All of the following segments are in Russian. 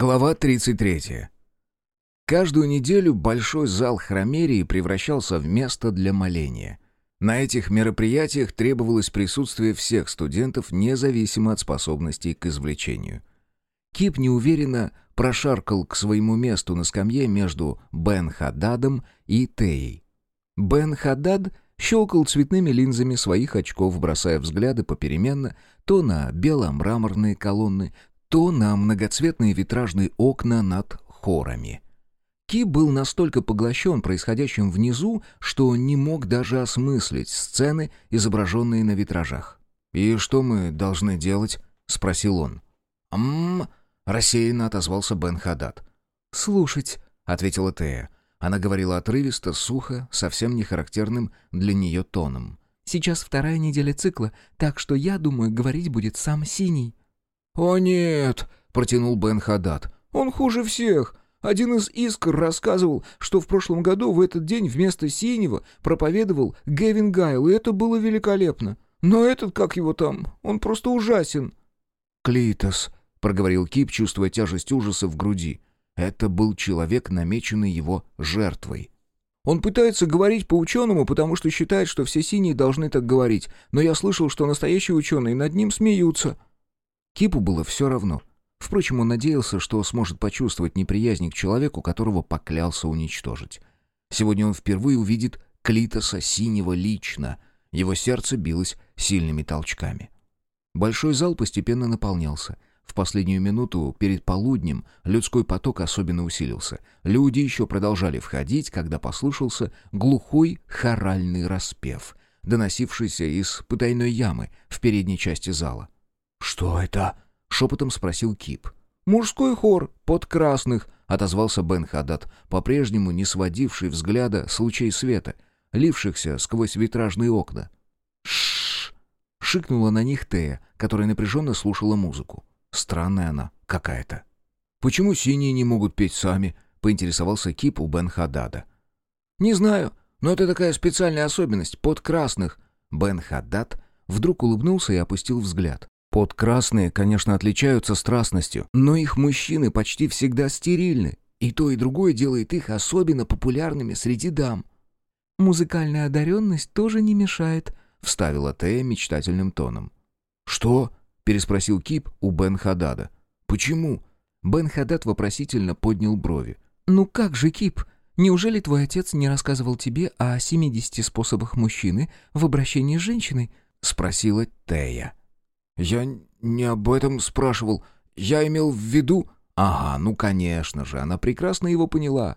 Глава 33. Каждую неделю большой зал храмерии превращался в место для моления. На этих мероприятиях требовалось присутствие всех студентов, независимо от способностей к извлечению. Кип неуверенно прошаркал к своему месту на скамье между Бен Хададом и Теей. Бен Хадад щелкал цветными линзами своих очков, бросая взгляды попеременно то на бело-мраморные колонны, то на многоцветные витражные окна над хорами. Ки был настолько поглощен происходящим внизу, что не мог даже осмыслить сцены, изображенные на витражах. «И что мы должны делать?» — спросил он. «Ммм...» — рассеянно отозвался Бен Хадад. «Слушать», — ответила Тея. Она говорила отрывисто, сухо, совсем не характерным для нее тоном. «Сейчас вторая неделя цикла, так что я думаю, говорить будет сам Синий». «О нет!» — протянул Бен Хадад. «Он хуже всех. Один из искр рассказывал, что в прошлом году в этот день вместо синего проповедовал Гевин Гайл, и это было великолепно. Но этот, как его там, он просто ужасен». «Клитос», — проговорил Кип, чувствуя тяжесть ужаса в груди. Это был человек, намеченный его жертвой. Он пытается говорить по-ученому, потому что считает, что все синие должны так говорить, но я слышал, что настоящие ученые над ним смеются». Кипу было все равно. Впрочем, он надеялся, что сможет почувствовать неприязнь к человеку, которого поклялся уничтожить. Сегодня он впервые увидит Клитоса синего лично. Его сердце билось сильными толчками. Большой зал постепенно наполнялся. В последнюю минуту перед полуднем людской поток особенно усилился. Люди еще продолжали входить, когда послышался глухой хоральный распев, доносившийся из потайной ямы в передней части зала. «Что это?» — шепотом спросил Кип. «Мужской хор под красных», — отозвался Бен Хадад, по-прежнему не сводивший взгляда с лучей света, лившихся сквозь витражные окна. «Шшш!» — шикнула на них Тея, которая напряженно слушала музыку. Странная она какая-то. «Почему синие не могут петь сами?» — поинтересовался Кип у Бен Хадада. «Не знаю, но это такая специальная особенность под красных». Бен Хадад вдруг улыбнулся и опустил взгляд. Подкрасные, конечно, отличаются страстностью, но их мужчины почти всегда стерильны, и то и другое делает их особенно популярными среди дам. «Музыкальная одаренность тоже не мешает», — вставила Тея мечтательным тоном. «Что?» — переспросил Кип у Бен Хадада. «Почему?» Бен Хадад вопросительно поднял брови. «Ну как же, Кип? Неужели твой отец не рассказывал тебе о 70 способах мужчины в обращении с женщиной?» — спросила Тея. «Я не об этом спрашивал. Я имел в виду...» «Ага, ну конечно же, она прекрасно его поняла».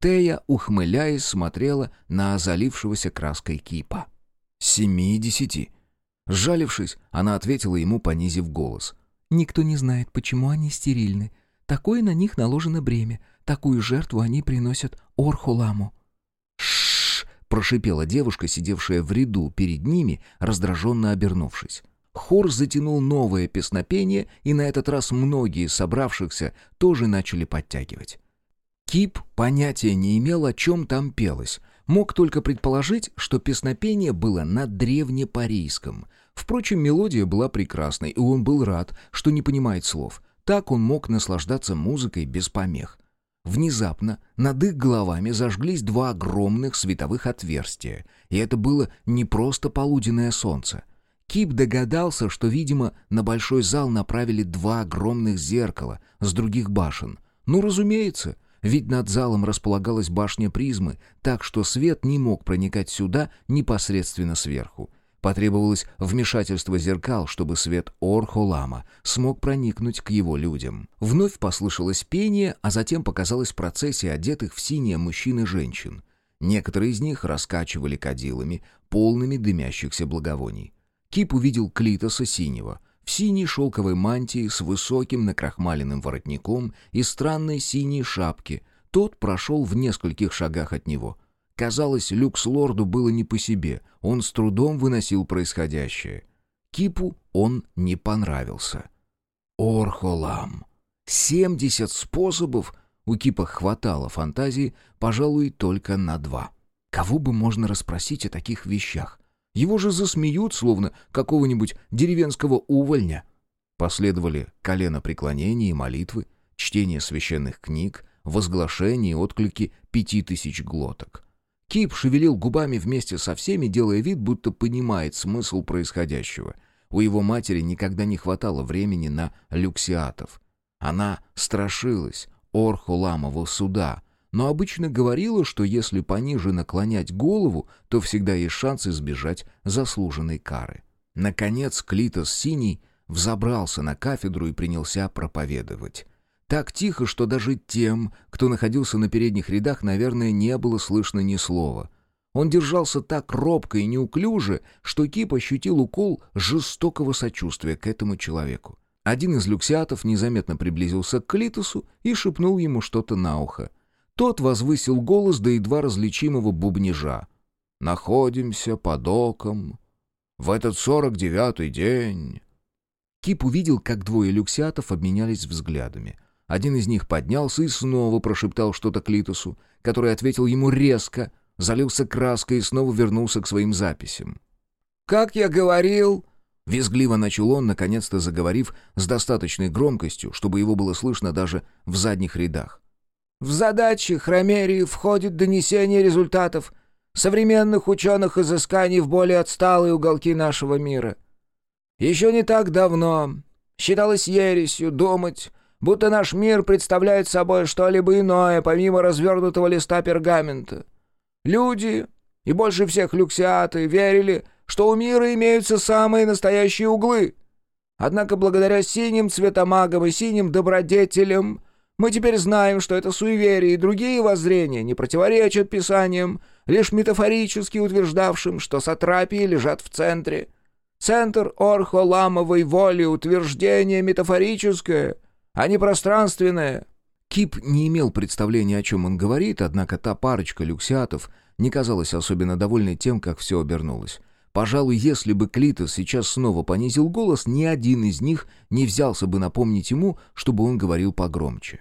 Тея, ухмыляясь, смотрела на залившегося краской кипа. «Семидесяти». Сжалившись, она ответила ему, понизив голос. «Никто не знает, почему они стерильны. Такое на них наложено бремя. Такую жертву они приносят Орхуламу». «Ш-ш-ш!» прошипела девушка, сидевшая в ряду перед ними, раздраженно обернувшись. Хор затянул новое песнопение, и на этот раз многие собравшихся тоже начали подтягивать. Кип понятия не имел, о чем там пелось. Мог только предположить, что песнопение было на древнепарийском. Впрочем, мелодия была прекрасной, и он был рад, что не понимает слов. Так он мог наслаждаться музыкой без помех. Внезапно над их головами зажглись два огромных световых отверстия, и это было не просто полуденное солнце. Кип догадался, что, видимо, на большой зал направили два огромных зеркала с других башен. Ну, разумеется, ведь над залом располагалась башня призмы, так что свет не мог проникать сюда непосредственно сверху. Потребовалось вмешательство зеркал, чтобы свет Орхолама смог проникнуть к его людям. Вновь послышалось пение, а затем показалась процессия одетых в синее мужчин и женщин. Некоторые из них раскачивали кадилами, полными дымящихся благовоний. Кип увидел Клитоса синего, в синей шелковой мантии с высоким накрахмаленным воротником и странной синей шапке. Тот прошел в нескольких шагах от него. Казалось, люкс-лорду было не по себе, он с трудом выносил происходящее. Кипу он не понравился. Орхолам. Семьдесят способов! У Кипа хватало фантазии, пожалуй, только на два. Кого бы можно расспросить о таких вещах? Его же засмеют, словно какого-нибудь деревенского увольня. Последовали колено преклонения и молитвы, чтение священных книг, возглашения и отклики пяти тысяч глоток. Кип шевелил губами вместе со всеми, делая вид, будто понимает смысл происходящего. У его матери никогда не хватало времени на люксиатов. Она страшилась Орхуламова суда, но обычно говорила, что если пониже наклонять голову, то всегда есть шанс избежать заслуженной кары. Наконец Клитос Синий взобрался на кафедру и принялся проповедовать. Так тихо, что даже тем, кто находился на передних рядах, наверное, не было слышно ни слова. Он держался так робко и неуклюже, что Кип ощутил укол жестокого сочувствия к этому человеку. Один из люксиатов незаметно приблизился к Клитусу и шепнул ему что-то на ухо. Тот возвысил голос до едва различимого бубнижа. «Находимся под оком. В этот сорок девятый день...» Кип увидел, как двое люксиатов обменялись взглядами — один из них поднялся и снова прошептал что-то Клитусу, который ответил ему резко, залился краской и снова вернулся к своим записям. «Как я говорил...» Визгливо начал он, наконец-то заговорив с достаточной громкостью, чтобы его было слышно даже в задних рядах. «В задачи Хромерии входит донесение результатов современных ученых изысканий в более отсталые уголки нашего мира. Еще не так давно считалось ересью думать, будто наш мир представляет собой что-либо иное, помимо развернутого листа пергамента. Люди, и больше всех люксиаты, верили, что у мира имеются самые настоящие углы. Однако благодаря синим цветомагам и синим добродетелям мы теперь знаем, что это суеверие и другие воззрения не противоречат писаниям, лишь метафорически утверждавшим, что сатрапии лежат в центре. Центр орхоламовой воли утверждение метафорическое — а не пространственное». Кип не имел представления, о чем он говорит, однако та парочка люксиатов не казалась особенно довольной тем, как все обернулось. Пожалуй, если бы Клитос сейчас снова понизил голос, ни один из них не взялся бы напомнить ему, чтобы он говорил погромче.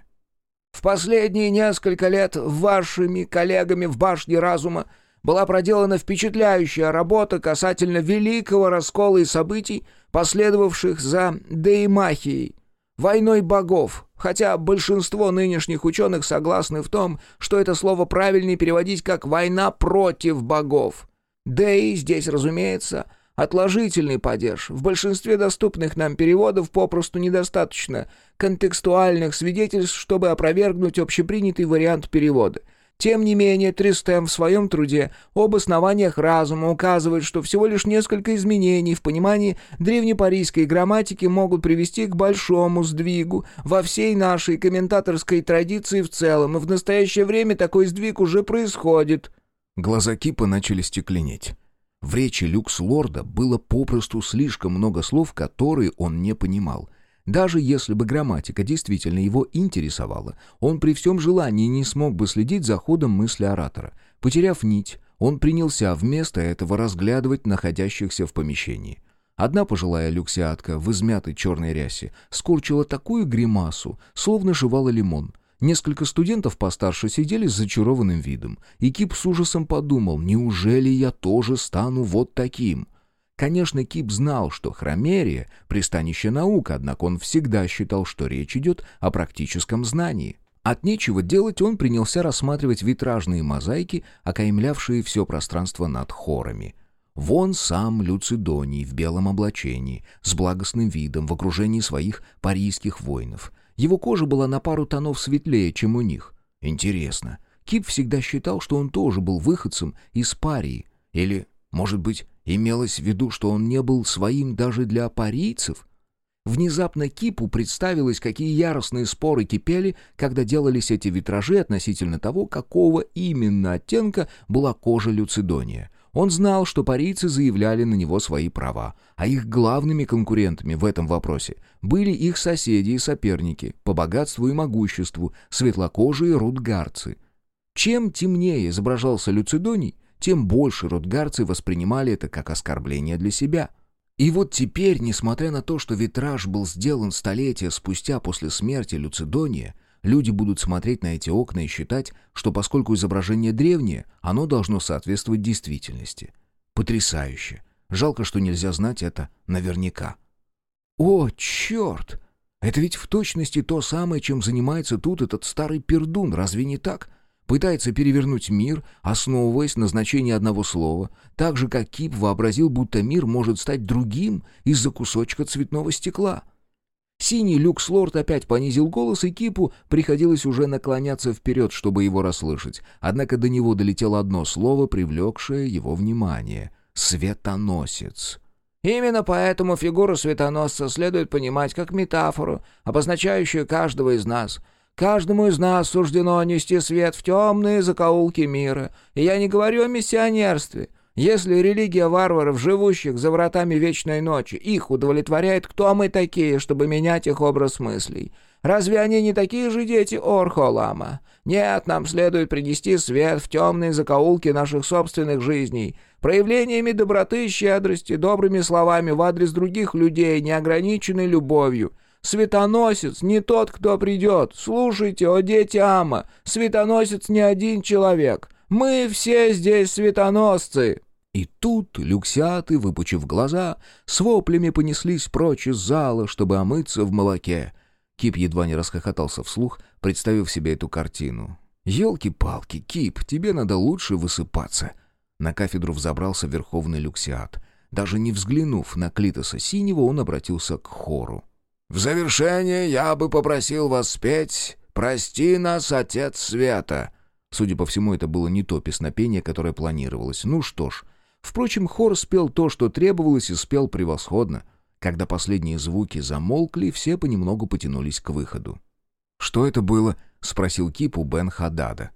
«В последние несколько лет вашими коллегами в Башне Разума была проделана впечатляющая работа касательно великого раскола и событий, последовавших за Деймахией войной богов, хотя большинство нынешних ученых согласны в том, что это слово правильнее переводить как «война против богов». И здесь, разумеется, отложительный падеж. В большинстве доступных нам переводов попросту недостаточно контекстуальных свидетельств, чтобы опровергнуть общепринятый вариант перевода — тем не менее, Тристем в своем труде об основаниях разума указывает, что всего лишь несколько изменений в понимании древнепарийской грамматики могут привести к большому сдвигу во всей нашей комментаторской традиции в целом, и в настоящее время такой сдвиг уже происходит». Глаза Кипа начали стекленеть. В речи Люкс-Лорда было попросту слишком много слов, которые он не понимал — даже если бы грамматика действительно его интересовала, он при всем желании не смог бы следить за ходом мысли оратора. Потеряв нить, он принялся вместо этого разглядывать находящихся в помещении. Одна пожилая люксиатка в измятой черной рясе скорчила такую гримасу, словно жевала лимон. Несколько студентов постарше сидели с зачарованным видом, и Кип с ужасом подумал, неужели я тоже стану вот таким? Конечно, Кип знал, что хромерия — пристанище наук, однако он всегда считал, что речь идет о практическом знании. От нечего делать он принялся рассматривать витражные мозаики, окаймлявшие все пространство над хорами. Вон сам Люцидоний в белом облачении, с благостным видом, в окружении своих парийских воинов. Его кожа была на пару тонов светлее, чем у них. Интересно, Кип всегда считал, что он тоже был выходцем из Парии, или, может быть, Имелось в виду, что он не был своим даже для парийцев? Внезапно Кипу представилось, какие яростные споры кипели, когда делались эти витражи относительно того, какого именно оттенка была кожа Люцидония. Он знал, что парийцы заявляли на него свои права, а их главными конкурентами в этом вопросе были их соседи и соперники по богатству и могуществу, светлокожие рудгарцы. Чем темнее изображался Люцидоний, тем больше ротгарцы воспринимали это как оскорбление для себя. И вот теперь, несмотря на то, что витраж был сделан столетия спустя после смерти Люцидония, люди будут смотреть на эти окна и считать, что поскольку изображение древнее, оно должно соответствовать действительности. Потрясающе. Жалко, что нельзя знать это наверняка. «О, черт!» Это ведь в точности то самое, чем занимается тут этот старый пердун, разве не так? Пытается перевернуть мир, основываясь на значении одного слова, так же, как Кип вообразил, будто мир может стать другим из-за кусочка цветного стекла. Синий люкс-лорд опять понизил голос, и Кипу приходилось уже наклоняться вперед, чтобы его расслышать. Однако до него долетело одно слово, привлекшее его внимание — «светоносец». Именно поэтому фигуру светоносца следует понимать как метафору, обозначающую каждого из нас. Каждому из нас суждено нести свет в темные закоулки мира. И я не говорю о миссионерстве. Если религия варваров, живущих за вратами вечной ночи, их удовлетворяет, кто мы такие, чтобы менять их образ мыслей? Разве они не такие же дети Орхолама? Нет, нам следует принести свет в темные закоулки наших собственных жизней, проявлениями доброты и щедрости, добрыми словами в адрес других людей, неограниченной любовью. Светоносец не тот, кто придет. Слушайте, о дети Ама, светоносец не один человек. Мы все здесь светоносцы». И тут люксиаты, выпучив глаза, с воплями понеслись прочь из зала, чтобы омыться в молоке. Кип едва не расхохотался вслух, представив себе эту картину. «Елки-палки, Кип, тебе надо лучше высыпаться». На кафедру взобрался верховный люксиат. Даже не взглянув на Клитоса Синего, он обратился к хору. «В завершение я бы попросил вас спеть «Прости нас, Отец Света». Судя по всему, это было не то песнопение, которое планировалось. Ну что ж. Впрочем, хор спел то, что требовалось, и спел превосходно. Когда последние звуки замолкли, все понемногу потянулись к выходу. «Что это было?» — спросил Кип у Бен Хадада.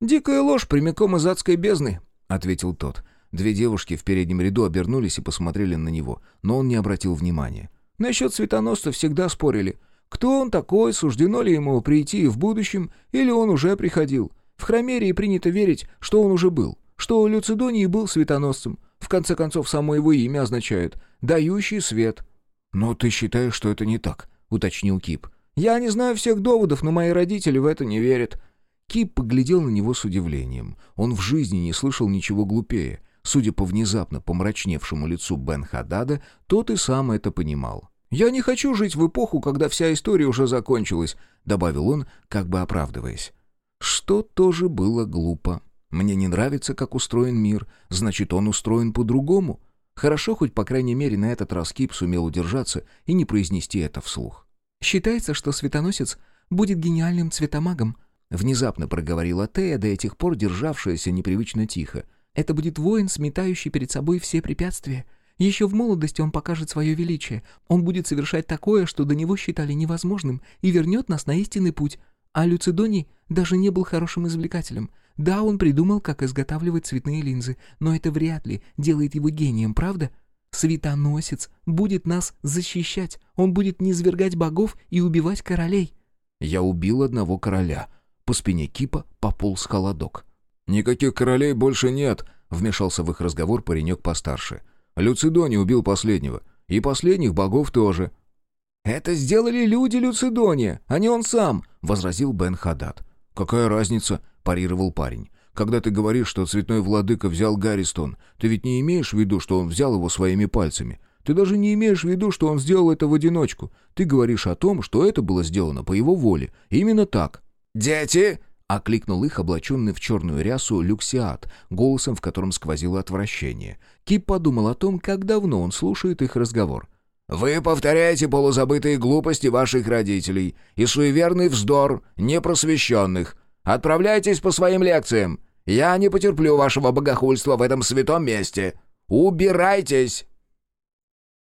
«Дикая ложь прямиком из адской бездны», — ответил тот. Две девушки в переднем ряду обернулись и посмотрели на него, но он не обратил внимания. «Насчет светоносца всегда спорили. Кто он такой, суждено ли ему прийти в будущем, или он уже приходил. В Хромерии принято верить, что он уже был, что Люцидоний был светоносцем. В конце концов, само его имя означает «дающий свет». «Но ты считаешь, что это не так?» — уточнил Кип. «Я не знаю всех доводов, но мои родители в это не верят». Кип поглядел на него с удивлением. Он в жизни не слышал ничего глупее. Судя по внезапно помрачневшему лицу Бен Хадада, тот и сам это понимал. «Я не хочу жить в эпоху, когда вся история уже закончилась», — добавил он, как бы оправдываясь. Что тоже было глупо. Мне не нравится, как устроен мир, значит, он устроен по-другому. Хорошо, хоть, по крайней мере, на этот раз Кип сумел удержаться и не произнести это вслух. «Считается, что светоносец будет гениальным цветомагом», внезапно проговорила Тея, до этих пор державшаяся непривычно тихо. «Это будет воин, сметающий перед собой все препятствия. Еще в молодости он покажет свое величие. Он будет совершать такое, что до него считали невозможным, и вернет нас на истинный путь. А Люцидоний даже не был хорошим извлекателем. Да, он придумал, как изготавливать цветные линзы, но это вряд ли делает его гением, правда? Светоносец будет нас защищать. Он будет низвергать богов и убивать королей. Я убил одного короля. По спине Кипа пополз холодок. «Никаких королей больше нет», — вмешался в их разговор паренек постарше. «Люцидоний убил последнего. И последних богов тоже». «Это сделали люди Люцидония, а не он сам», — возразил Бен Хадад. «Какая разница?» — парировал парень. «Когда ты говоришь, что цветной владыка взял Гарристон, ты ведь не имеешь в виду, что он взял его своими пальцами. Ты даже не имеешь в виду, что он сделал это в одиночку. Ты говоришь о том, что это было сделано по его воле. Именно так». «Дети!» — окликнул их облаченный в черную рясу Люксиат, голосом, в котором сквозило отвращение. Кип подумал о том, как давно он слушает их разговор. Вы повторяете полузабытые глупости ваших родителей и суеверный вздор непросвещенных. Отправляйтесь по своим лекциям. Я не потерплю вашего богохульства в этом святом месте. Убирайтесь!»